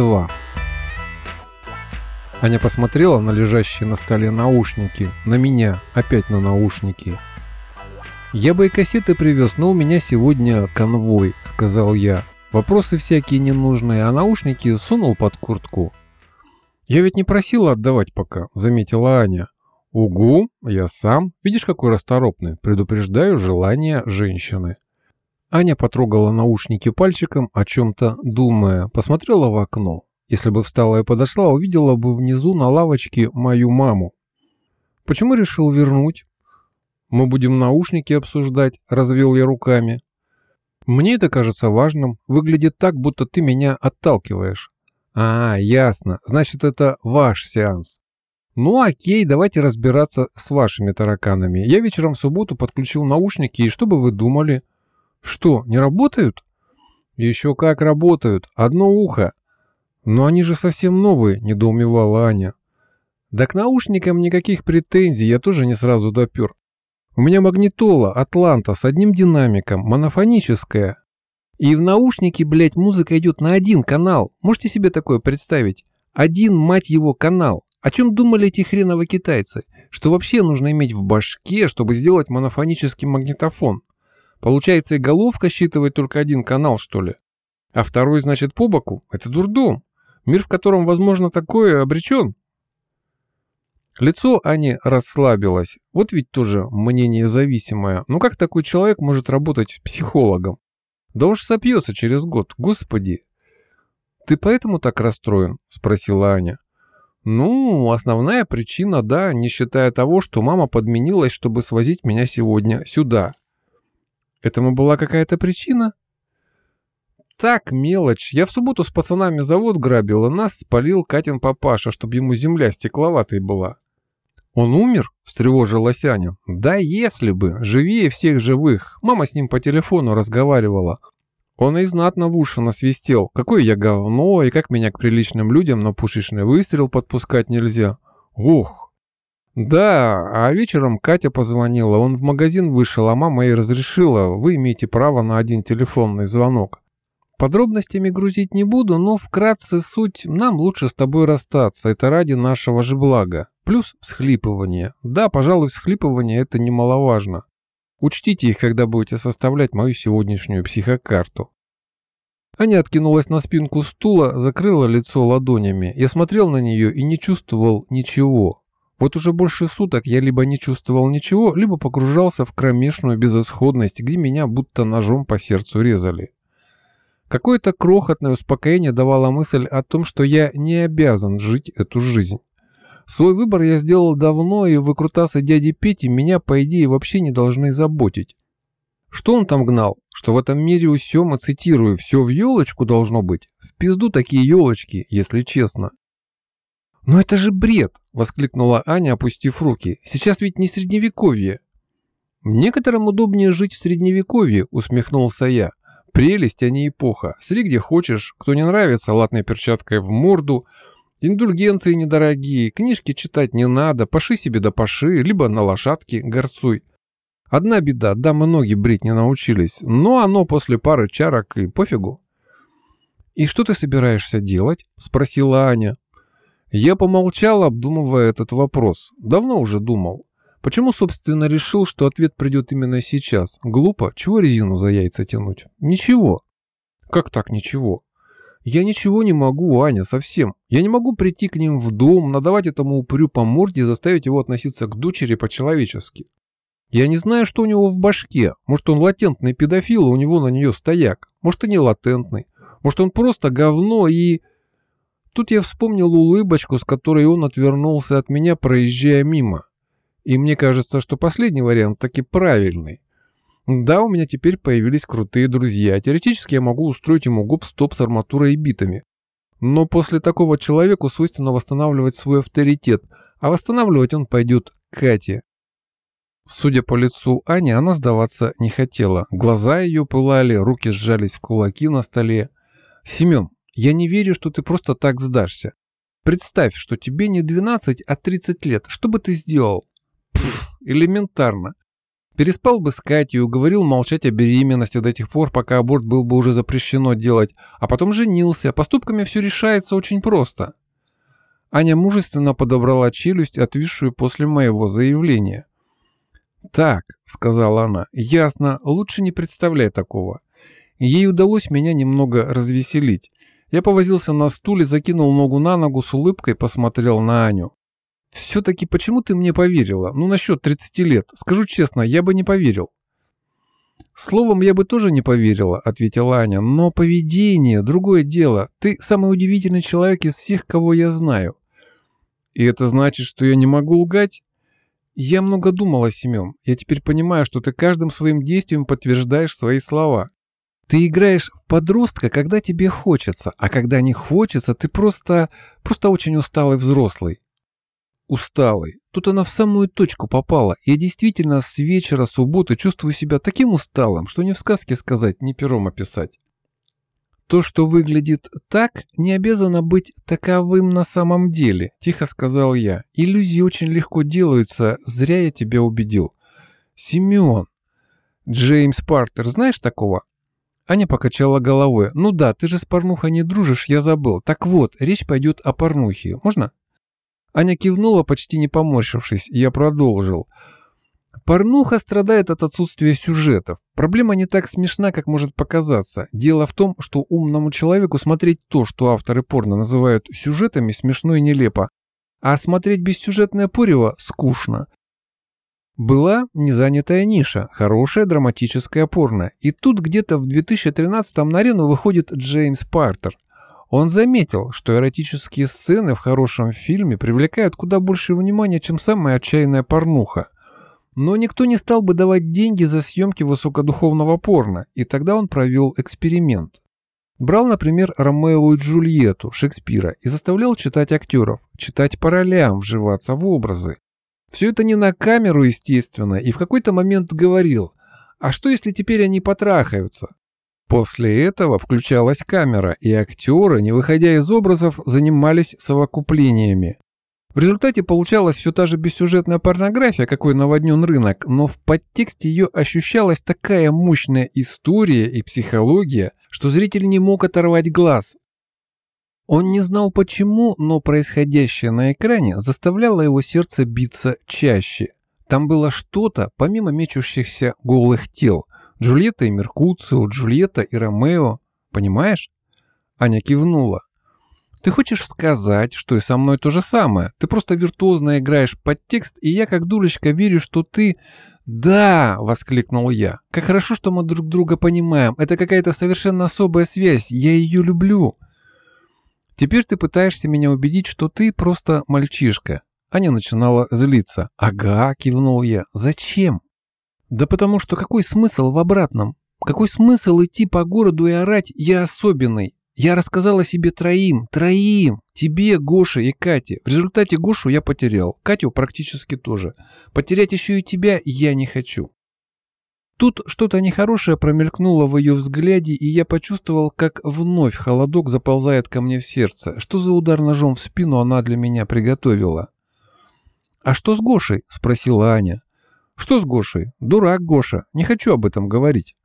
2 Аня посмотрела на лежащие на столе наушники, на меня, опять на наушники. «Я бы и кассеты привез, но у меня сегодня конвой», — сказал я. Вопросы всякие ненужные, а наушники сунул под куртку. «Я ведь не просила отдавать пока», — заметила Аня. «Угу, я сам. Видишь, какой расторопный. Предупреждаю желание женщины». Аня потрогала наушники пальчиком, о чем-то думая, посмотрела в окно. Если бы встала и подошла, увидела бы внизу на лавочке мою маму. «Почему решил вернуть?» «Мы будем наушники обсуждать», — развел я руками. «Мне это кажется важным. Выглядит так, будто ты меня отталкиваешь». «А, ясно. Значит, это ваш сеанс». «Ну окей, давайте разбираться с вашими тараканами. Я вечером в субботу подключил наушники, и что бы вы думали?» Что, не работают? Еще как работают. Одно ухо. Но они же совсем новые, недоумевала Аня. Да к наушникам никаких претензий, я тоже не сразу допер. У меня магнитола Атланта с одним динамиком, монофоническая. И в наушнике, блядь, музыка идет на один канал. Можете себе такое представить? Один, мать его, канал. О чем думали эти хреново китайцы? Что вообще нужно иметь в башке, чтобы сделать монофонический магнитофон? Получается, и головка считывает только один канал, что ли? А второй, значит, по боку? Это дурдом. Мир, в котором возможно такое, обречен. Лицо Ани расслабилось. Вот ведь тоже мнение зависимое. Но как такой человек может работать психологом? Да уж сопьется через год, господи. Ты поэтому так расстроен? Спросила Аня. Ну, основная причина, да, не считая того, что мама подменилась, чтобы свозить меня сегодня сюда. Этому была какая-то причина? Так, мелочь. Я в субботу с пацанами завод грабил, и нас спалил Катин папаша, чтобы ему земля стекловатой была. Он умер? Встревожилась Аня. Да если бы. Живее всех живых. Мама с ним по телефону разговаривала. Он и знатно в уши насвистел. Какое я говно, и как меня к приличным людям на пушечный выстрел подпускать нельзя. Ух, «Да, а вечером Катя позвонила, он в магазин вышел, а мама ей разрешила, вы имеете право на один телефонный звонок. Подробностями грузить не буду, но вкратце суть, нам лучше с тобой расстаться, это ради нашего же блага. Плюс всхлипывание. Да, пожалуй, всхлипывание это немаловажно. Учтите их, когда будете составлять мою сегодняшнюю психокарту». Аня откинулась на спинку стула, закрыла лицо ладонями. Я смотрел на нее и не чувствовал ничего. Вот уже больше суток я либо не чувствовал ничего, либо погружался в кромешную безысходность, где меня будто ножом по сердцу резали. Какое-то крохотное успокоение давало мысль о том, что я не обязан жить эту жизнь. Свой выбор я сделал давно, и выкрутасы дяди Пети меня, по идее, вообще не должны заботить. Что он там гнал? Что в этом мире у Сёма, цитирую, «все в елочку должно быть»? В пизду такие елочки, если честно. «Но это же бред!» – воскликнула Аня, опустив руки. «Сейчас ведь не средневековье!» «Некоторым удобнее жить в средневековье», – усмехнулся я. «Прелесть, а не эпоха. Сри где хочешь. Кто не нравится, латной перчаткой в морду. Индульгенции недорогие, книжки читать не надо, паши себе да паши, либо на лошадке горцуй. Одна беда, дамы ноги брить не научились, но оно после пары чарок и пофигу». «И что ты собираешься делать?» – спросила Аня. Я помолчал, обдумывая этот вопрос. Давно уже думал. Почему, собственно, решил, что ответ придет именно сейчас? Глупо. Чего резину за яйца тянуть? Ничего. Как так ничего? Я ничего не могу, Аня, совсем. Я не могу прийти к ним в дом, надавать этому упрю по морде и заставить его относиться к дочери по-человечески. Я не знаю, что у него в башке. Может, он латентный педофил, а у него на нее стояк. Может, и не латентный. Может, он просто говно и... Тут я вспомнил улыбочку, с которой он отвернулся от меня, проезжая мимо. И мне кажется, что последний вариант таки правильный. Да, у меня теперь появились крутые друзья. Теоретически я могу устроить ему гоп-стоп с арматурой и битами. Но после такого человеку свойственно восстанавливать свой авторитет, а восстанавливать он пойдет Кате. Судя по лицу Ани, она сдаваться не хотела. Глаза ее пылали, руки сжались в кулаки на столе. «Семен, я не верю, что ты просто так сдашься. Представь, что тебе не 12, а 30 лет. Что бы ты сделал? Пфф, элементарно. Переспал бы с Катей, уговорил молчать о беременности до тех пор, пока аборт был бы уже запрещено делать, а потом женился. Поступками все решается очень просто. Аня мужественно подобрала челюсть, отвисшую после моего заявления. «Так», — сказала она, — «ясно, лучше не представляй такого». Ей удалось меня немного развеселить. Я повозился на стуле, закинул ногу на ногу, с улыбкой посмотрел на Аню. «Все-таки почему ты мне поверила? Ну, насчет 30 лет. Скажу честно, я бы не поверил». «Словом, я бы тоже не поверила», — ответила Аня. «Но поведение — другое дело. Ты самый удивительный человек из всех, кого я знаю». «И это значит, что я не могу лгать?» «Я много думала, Семен. Я теперь понимаю, что ты каждым своим действием подтверждаешь свои слова. Ты играешь в подростка, когда тебе хочется, а когда не хочется, ты просто... просто очень усталый взрослый усталой. Тут она в самую точку попала. Я действительно с вечера субботы чувствую себя таким усталым, что ни в сказке сказать, ни пером описать. То, что выглядит так, не обязано быть таковым на самом деле, тихо сказал я. Иллюзии очень легко делаются, зря я тебя убедил. Семен. Джеймс Партер, знаешь такого? Аня покачала головой. «Ну да, ты же с порнухой не дружишь, я забыл. Так вот, речь пойдет о порнухе. Можно?» Аня кивнула, почти не поморщившись, и я продолжил. Порнуха страдает от отсутствия сюжетов. Проблема не так смешна, как может показаться. Дело в том, что умному человеку смотреть то, что авторы порно называют сюжетами, смешно и нелепо. А смотреть бессюжетное порево скучно. Была незанятая ниша, хорошая драматическая порно. И тут где-то в 2013-м на арену выходит Джеймс Партер – он заметил, что эротические сцены в хорошем фильме привлекают куда больше внимания, чем самая отчаянная порнуха. Но никто не стал бы давать деньги за съемки высокодуховного порно, и тогда он провел эксперимент. Брал, например, Ромео и Джульетту Шекспира и заставлял читать актеров, читать по ролям, вживаться в образы. Все это не на камеру, естественно, и в какой-то момент говорил, а что если теперь они потрахаются? После этого включалась камера, и актеры, не выходя из образов, занимались совокуплениями. В результате получалась все та же бессюжетная порнография, какой наводнен рынок, но в подтексте ее ощущалась такая мощная история и психология, что зритель не мог оторвать глаз. Он не знал почему, но происходящее на экране заставляло его сердце биться чаще. Там было что-то, помимо мечущихся голых тел – Джульетта и Меркуцио, Джульетта и Ромео. Понимаешь?» Аня кивнула. «Ты хочешь сказать, что и со мной то же самое? Ты просто виртуозно играешь под текст, и я как дурочка верю, что ты...» «Да!» — воскликнул я. «Как хорошо, что мы друг друга понимаем. Это какая-то совершенно особая связь. Я ее люблю». «Теперь ты пытаешься меня убедить, что ты просто мальчишка». Аня начинала злиться. «Ага», — кивнул я. «Зачем?» Да потому что какой смысл в обратном? Какой смысл идти по городу и орать «я особенный»? Я рассказала себе троим, троим, тебе, Гоше и Кате. В результате Гошу я потерял, Катю практически тоже. Потерять еще и тебя я не хочу. Тут что-то нехорошее промелькнуло в ее взгляде, и я почувствовал, как вновь холодок заползает ко мне в сердце. Что за удар ножом в спину она для меня приготовила? «А что с Гошей?» – спросила Аня. Что с Гошей? Дурак Гоша. Не хочу об этом говорить.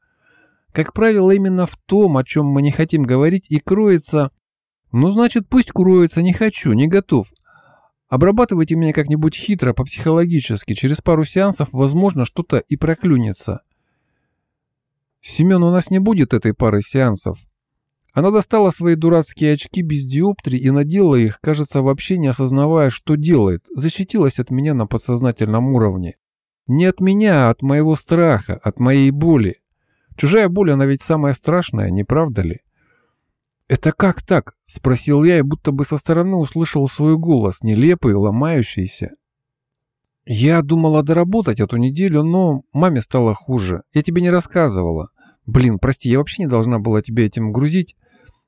Как правило, именно в том, о чем мы не хотим говорить, и кроется... Ну, значит, пусть кроется, не хочу, не готов. Обрабатывайте меня как-нибудь хитро, по-психологически. Через пару сеансов, возможно, что-то и проклюнется. Семен, у нас не будет этой пары сеансов. Она достала свои дурацкие очки без диоптрий и надела их, кажется, вообще не осознавая, что делает. Защитилась от меня на подсознательном уровне. Не от меня, а от моего страха, от моей боли. Чужая боль, она ведь самая страшная, не правда ли? «Это как так?» – спросил я и будто бы со стороны услышал свой голос, нелепый, ломающийся. «Я думала доработать эту неделю, но маме стало хуже. Я тебе не рассказывала. Блин, прости, я вообще не должна была тебя этим грузить.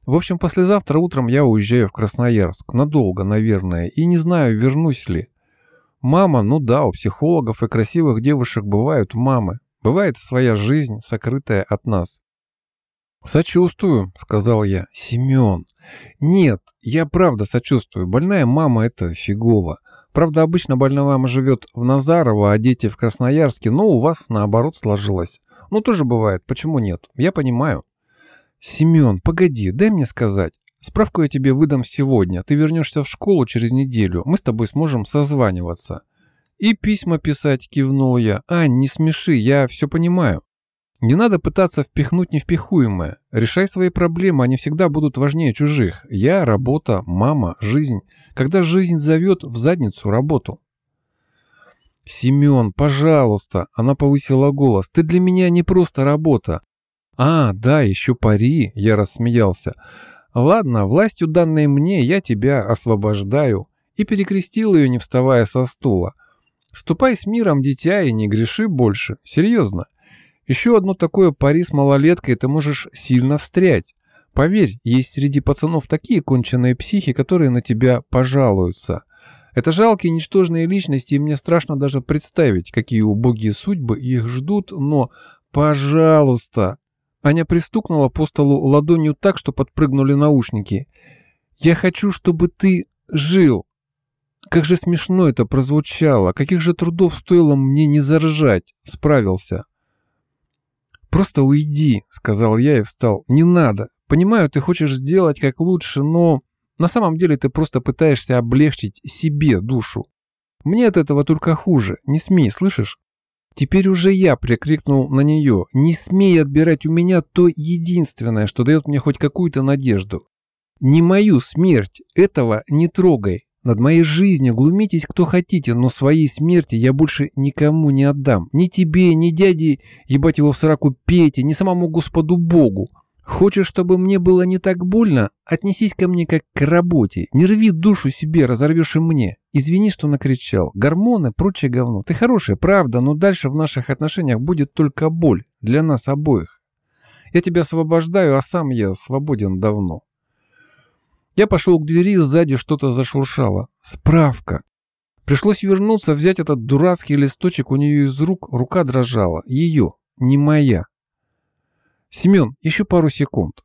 В общем, послезавтра утром я уезжаю в Красноярск. Надолго, наверное. И не знаю, вернусь ли. Мама, ну да, у психологов и красивых девушек бывают мамы. Бывает своя жизнь, сокрытая от нас. «Сочувствую», — сказал я. «Семен». «Нет, я правда сочувствую. Больная мама — это фигово. Правда, обычно больная мама живет в Назарово, а дети в Красноярске, но у вас наоборот сложилось. Ну, тоже бывает, почему нет? Я понимаю. Семен, погоди, дай мне сказать. Справку я тебе выдам сегодня. Ты вернешься в школу через неделю. Мы с тобой сможем созваниваться. И письма писать, кивнул я. Ань, не смеши, я все понимаю. Не надо пытаться впихнуть невпихуемое. Решай свои проблемы, они всегда будут важнее чужих. Я, работа, мама, жизнь. Когда жизнь зовет, в задницу работу. «Семен, пожалуйста!» Она повысила голос. «Ты для меня не просто работа». «А, да, еще пари!» Я рассмеялся. «Ладно, властью данной мне я тебя освобождаю». И перекрестил ее, не вставая со стула. «Ступай с миром, дитя, и не греши больше. Серьезно. Еще одно такое пари с малолеткой ты можешь сильно встрять. Поверь, есть среди пацанов такие конченые психи, которые на тебя пожалуются. Это жалкие, ничтожные личности, и мне страшно даже представить, какие убогие судьбы их ждут, но, пожалуйста. Аня пристукнула по столу ладонью так, что подпрыгнули наушники. Я хочу, чтобы ты жил. Как же смешно это прозвучало, каких же трудов стоило мне не заржать. Справился. «Просто уйди», — сказал я и встал. «Не надо. Понимаю, ты хочешь сделать как лучше, но на самом деле ты просто пытаешься облегчить себе душу. Мне от этого только хуже. Не смей, слышишь?» Теперь уже я прикрикнул на нее. «Не смей отбирать у меня то единственное, что дает мне хоть какую-то надежду. Не мою смерть. Этого не трогай. Над моей жизнью глумитесь кто хотите, но своей смерти я больше никому не отдам. Ни тебе, ни дяде, ебать его в сраку Пете, ни самому Господу Богу. Хочешь, чтобы мне было не так больно? Отнесись ко мне как к работе. Не рви душу себе, разорвешь и мне. Извини, что накричал. Гормоны, прочее говно. Ты хорошая, правда, но дальше в наших отношениях будет только боль. Для нас обоих. Я тебя освобождаю, а сам я свободен давно. Я пошел к двери, сзади что-то зашуршало. Справка. Пришлось вернуться, взять этот дурацкий листочек у нее из рук. Рука дрожала. Ее, не моя. «Семен, еще пару секунд».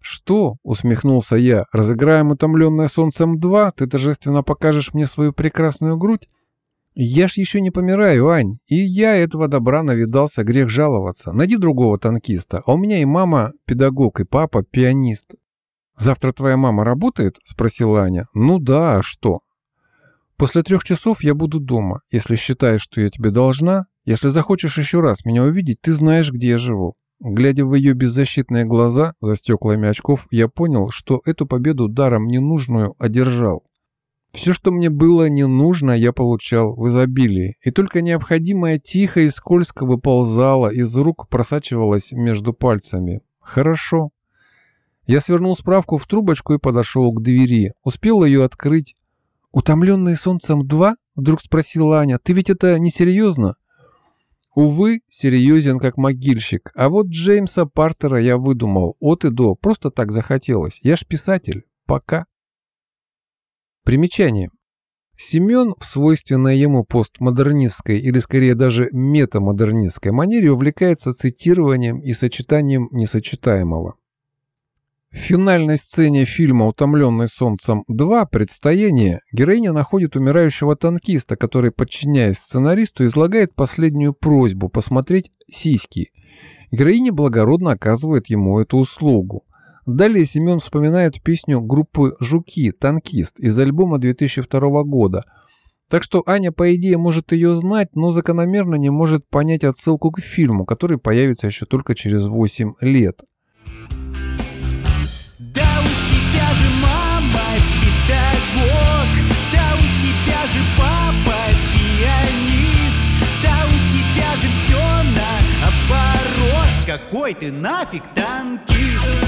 «Что?» — усмехнулся я. «Разыграем утомленное солнцем два? Ты торжественно покажешь мне свою прекрасную грудь?» «Я ж еще не помираю, Ань, и я этого добра навидался, грех жаловаться. Найди другого танкиста, а у меня и мама педагог, и папа пианист. «Завтра твоя мама работает?» – спросила Аня. «Ну да, а что?» «После трех часов я буду дома. Если считаешь, что я тебе должна, если захочешь еще раз меня увидеть, ты знаешь, где я живу». Глядя в ее беззащитные глаза за стеклами очков, я понял, что эту победу даром ненужную одержал. Все, что мне было не нужно, я получал в изобилии, и только необходимое тихо и скользко выползало из рук, просачивалось между пальцами. Хорошо. Я свернул справку в трубочку и подошел к двери. Успел ее открыть. «Утомленный солнцем два?» — вдруг спросила Аня. «Ты ведь это несерьезно?» Увы, серьезен как могильщик. А вот Джеймса Партера я выдумал от и до. Просто так захотелось. Я ж писатель. Пока. Примечание. Семен в свойственной ему постмодернистской или скорее даже метамодернистской манере увлекается цитированием и сочетанием несочетаемого. В финальной сцене фильма «Утомленный солнцем 2. Предстояние» героиня находит умирающего танкиста, который, подчиняясь сценаристу, излагает последнюю просьбу посмотреть сиськи. Героиня благородно оказывает ему эту услугу. Далее Семен вспоминает песню группы «Жуки. Танкист» из альбома 2002 года. Так что Аня, по идее, может ее знать, но закономерно не может понять отсылку к фильму, который появится еще только через 8 лет. Какой ты нафиг танкист?